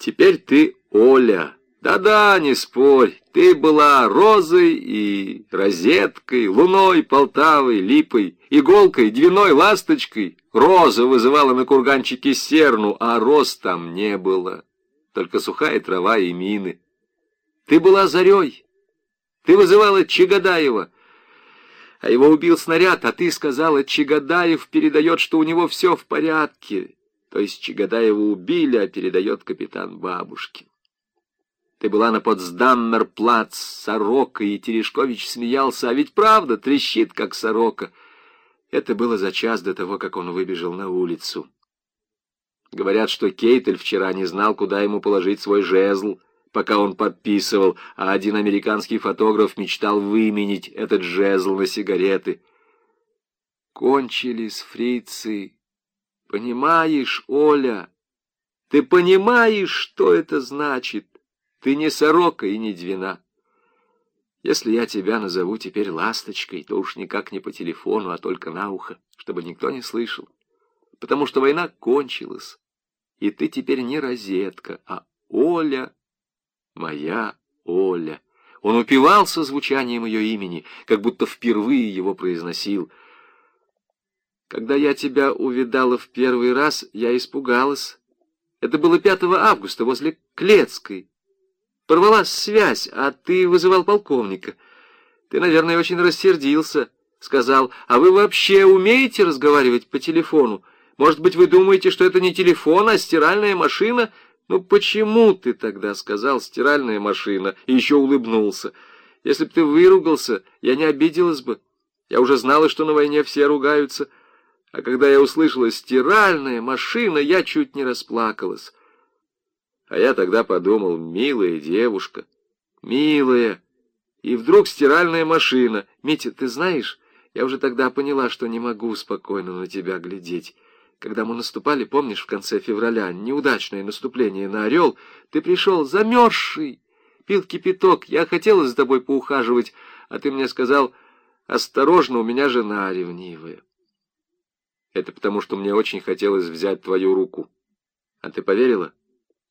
Теперь ты Оля. Да-да, не спорь, ты была розой и розеткой, луной, полтавой, липой, иголкой, двиной, ласточкой. Роза вызывала на курганчике серну, а роз там не было, только сухая трава и мины. Ты была зарей, ты вызывала Чагадаева, а его убил снаряд, а ты сказала, Чагадаев передает, что у него все в порядке. То есть Чагадаева убили, а передает капитан бабушке. Ты была на Потсдаммерплац с сорокой, и Терешкович смеялся, а ведь правда трещит, как сорока. Это было за час до того, как он выбежал на улицу. Говорят, что Кейтель вчера не знал, куда ему положить свой жезл, пока он подписывал, а один американский фотограф мечтал выменить этот жезл на сигареты. Кончились фрицы. Понимаешь, Оля? Ты понимаешь, что это значит? Ты не сорока и не двина. Если я тебя назову теперь ласточкой, то уж никак не по телефону, а только на ухо, чтобы никто не слышал. Потому что война кончилась, и ты теперь не розетка, а Оля, моя Оля. Он упивался звучанием ее имени, как будто впервые его произносил. Когда я тебя увидала в первый раз, я испугалась. Это было 5 августа возле Клецкой. Порвалась связь, а ты вызывал полковника. Ты, наверное, очень рассердился. Сказал, а вы вообще умеете разговаривать по телефону? Может быть, вы думаете, что это не телефон, а стиральная машина? Ну почему ты тогда сказал «стиральная машина» и еще улыбнулся? Если бы ты выругался, я не обиделась бы. Я уже знала, что на войне все ругаются. А когда я услышала «стиральная машина», я чуть не расплакалась. А я тогда подумал, милая девушка, милая. И вдруг стиральная машина. Митя, ты знаешь, я уже тогда поняла, что не могу спокойно на тебя глядеть. Когда мы наступали, помнишь, в конце февраля, неудачное наступление на Орел, ты пришел замерзший, пил кипяток, я хотела за тобой поухаживать, а ты мне сказал, осторожно, у меня жена ревнивая. Это потому, что мне очень хотелось взять твою руку. А ты поверила?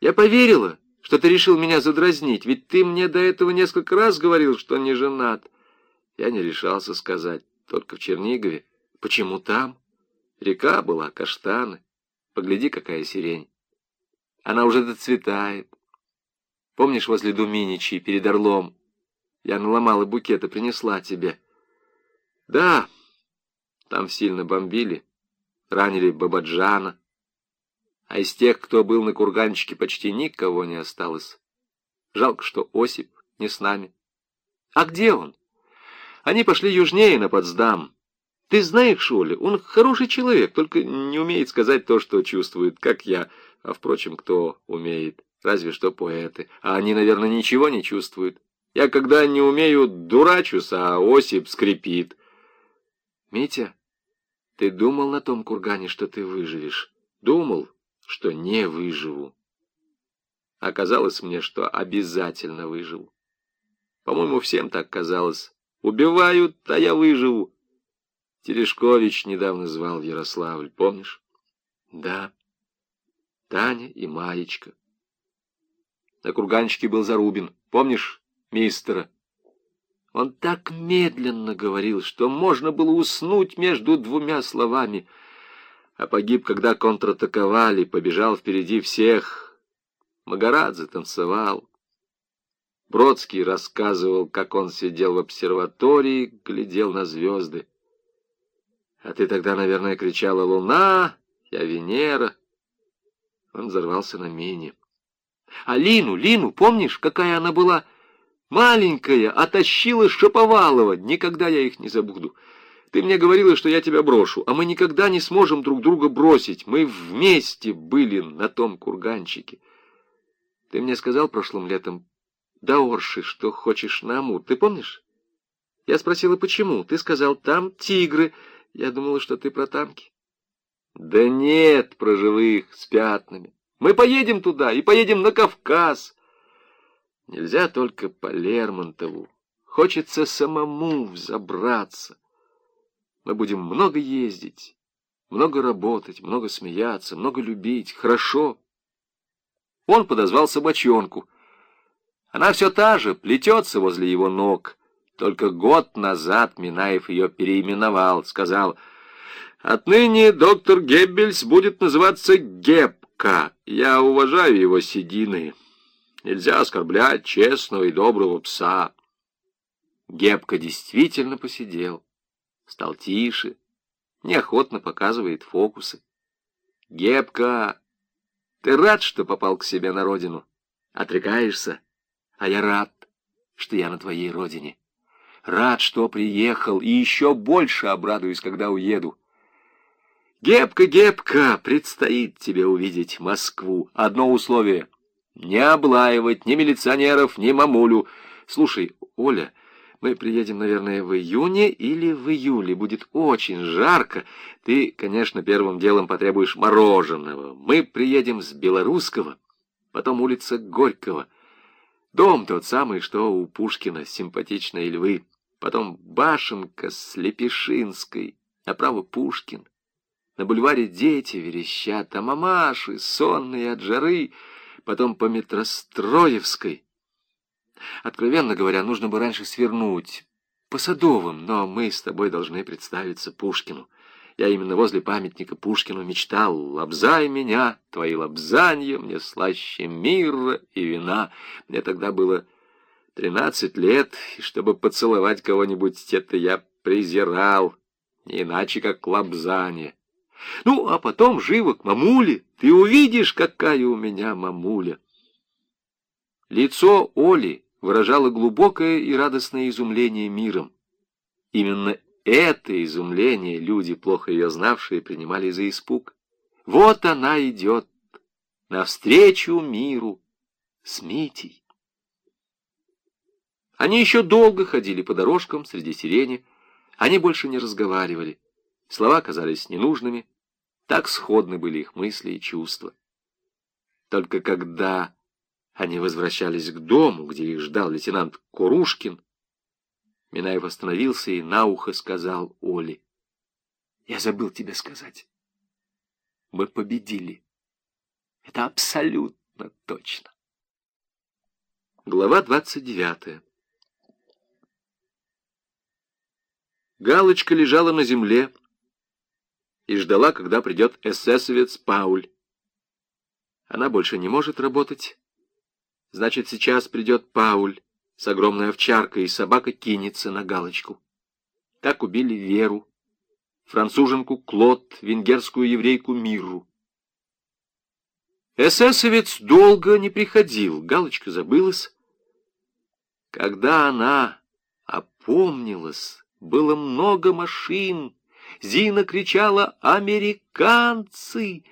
Я поверила, что ты решил меня задразнить, ведь ты мне до этого несколько раз говорил, что не женат. Я не решался сказать, только в Чернигове. Почему там? Река была, каштаны. Погляди, какая сирень. Она уже доцветает. Помнишь, возле Думиничи, перед Орлом? Я наломала букет и принесла тебе. Да, там сильно бомбили, ранили Бабаджана. А из тех, кто был на курганчике, почти никого не осталось. Жалко, что Осип не с нами. А где он? Они пошли южнее, на Потсдам. Ты знаешь, Шоля, он хороший человек, только не умеет сказать то, что чувствует, как я. А, впрочем, кто умеет? Разве что поэты. А они, наверное, ничего не чувствуют. Я, когда не умею, дурачусь, а Осип скрипит. Митя, ты думал на том кургане, что ты выживешь? Думал? что не выживу. Оказалось мне, что обязательно выживу. По-моему, всем так казалось. Убивают, а я выживу. Терешкович недавно звал в Ярославль, помнишь? Да. Таня и Маечка. На курганчике был Зарубин. Помнишь мистера? Он так медленно говорил, что можно было уснуть между двумя словами — а погиб, когда контратаковали, побежал впереди всех. Магарадзе танцевал. Бродский рассказывал, как он сидел в обсерватории, глядел на звезды. А ты тогда, наверное, кричала «Луна! Я Венера!» Он взорвался на мине. А Лину, Лину, помнишь, какая она была? Маленькая, оттащила Шаповалова. Никогда я их не забуду. Ты мне говорила, что я тебя брошу, а мы никогда не сможем друг друга бросить. Мы вместе были на том курганчике. Ты мне сказал прошлым летом, да, Орши, что хочешь на Амур. Ты помнишь? Я спросила, почему. Ты сказал, там тигры. Я думала, что ты про танки. Да нет, про живых, с пятнами. Мы поедем туда и поедем на Кавказ. Нельзя только по Лермонтову. Хочется самому взобраться. Мы будем много ездить, много работать, много смеяться, много любить. Хорошо. Он подозвал собачонку. Она все та же, плетется возле его ног. Только год назад Минаев ее переименовал, сказал, «Отныне доктор Геббельс будет называться Гебка. Я уважаю его седины. Нельзя оскорблять честного и доброго пса». Гебка действительно посидел, стал тише, неохотно показывает фокусы. Гебка, ты рад, что попал к себе на родину? Отрекаешься? А я рад, что я на твоей родине. Рад, что приехал, и еще больше обрадуюсь, когда уеду. Гебка, Гебка, предстоит тебе увидеть Москву. Одно условие — не облаивать ни милиционеров, ни мамулю. Слушай, Оля... Мы приедем, наверное, в июне или в июле. Будет очень жарко. Ты, конечно, первым делом потребуешь мороженого. Мы приедем с Белорусского, потом улица Горького. Дом тот самый, что у Пушкина, симпатичные львы. Потом башенка с Лепешинской, направо Пушкин. На бульваре дети верещат, а мамаши, сонные от жары. Потом по Метростроевской. Откровенно говоря, нужно бы раньше свернуть по Садовым, но мы с тобой должны представиться Пушкину. Я именно возле памятника Пушкину мечтал. Лобзай меня, твои лобзанья, мне слаще мира и вина. Мне тогда было тринадцать лет, и чтобы поцеловать кого-нибудь, это я презирал, иначе как лобзанье. Ну, а потом живо к мамуле. Ты увидишь, какая у меня мамуля. Лицо Оли выражало глубокое и радостное изумление миром. Именно это изумление люди, плохо ее знавшие, принимали за испуг. Вот она идет навстречу миру с Митей. Они еще долго ходили по дорожкам среди сирени, они больше не разговаривали. Слова казались ненужными, так сходны были их мысли и чувства. Только когда они возвращались к дому, где их ждал лейтенант Курушкин. Минаев остановился и на ухо сказал Оле. «Я забыл тебе сказать. Мы победили. Это абсолютно точно». Глава двадцать девятая. Галочка лежала на земле и ждала, когда придет эсэсовец Пауль. Она больше не может работать Значит, сейчас придет Пауль с огромной овчаркой, и собака кинется на галочку. Так убили Веру, француженку Клод, венгерскую еврейку Миру. Эсэсовец долго не приходил, галочка забылась. Когда она опомнилась, было много машин. Зина кричала «Американцы!».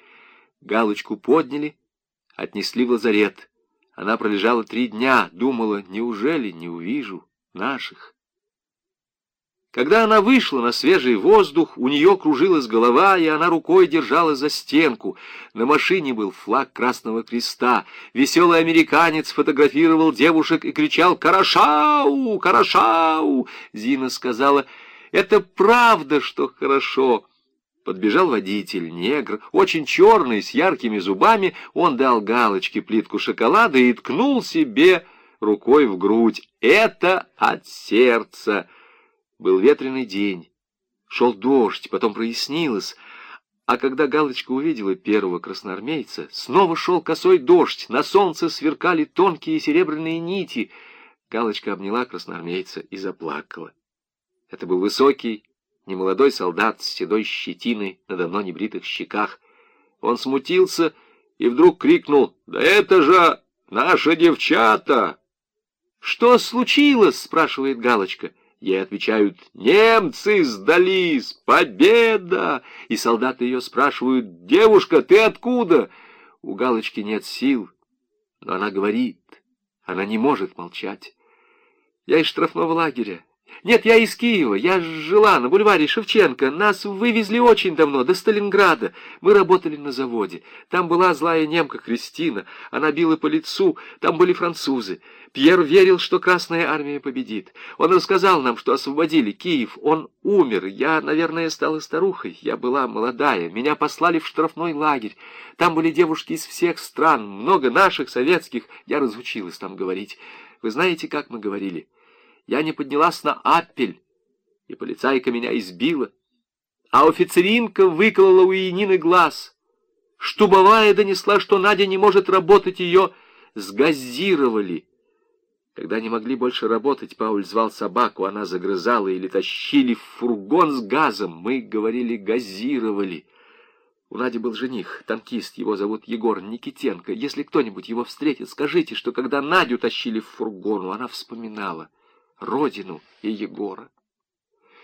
Галочку подняли, отнесли в лазарет. Она пролежала три дня, думала, неужели не увижу наших? Когда она вышла на свежий воздух, у нее кружилась голова, и она рукой держала за стенку. На машине был флаг Красного Креста. Веселый американец фотографировал девушек и кричал «Карашау! Карашау!» Зина сказала «Это правда, что хорошо!» Подбежал водитель, негр, очень черный, с яркими зубами. Он дал галочке плитку шоколада и ткнул себе рукой в грудь. Это от сердца. Был ветреный день. Шел дождь, потом прояснилось. А когда Галочка увидела первого красноармейца, снова шел косой дождь, на солнце сверкали тонкие серебряные нити. Галочка обняла красноармейца и заплакала. Это был высокий, немолодой солдат с седой щетиной на давно небритых щеках. Он смутился и вдруг крикнул «Да это же наша девчата!» «Что случилось?» — спрашивает Галочка. Ей отвечают «Немцы сдались! Победа!» И солдаты ее спрашивают «Девушка, ты откуда?» У Галочки нет сил, но она говорит, она не может молчать. «Я из штрафного лагеря, Нет, я из Киева. Я жила на бульваре Шевченко. Нас вывезли очень давно, до Сталинграда. Мы работали на заводе. Там была злая немка Кристина. Она била по лицу. Там были французы. Пьер верил, что Красная Армия победит. Он рассказал нам, что освободили Киев. Он умер. Я, наверное, стала старухой. Я была молодая. Меня послали в штрафной лагерь. Там были девушки из всех стран, много наших, советских. Я разучилась там говорить. Вы знаете, как мы говорили? Я не поднялась на аппель, и полицайка меня избила. А офицеринка выколола у Янины глаз. Штубовая донесла, что Надя не может работать, ее сгазировали. Когда не могли больше работать, Пауль звал собаку, она загрызала или тащили в фургон с газом. Мы, говорили, газировали. У Нади был жених, танкист, его зовут Егор Никитенко. Если кто-нибудь его встретит, скажите, что когда Надю тащили в фургону, она вспоминала родину и Егора.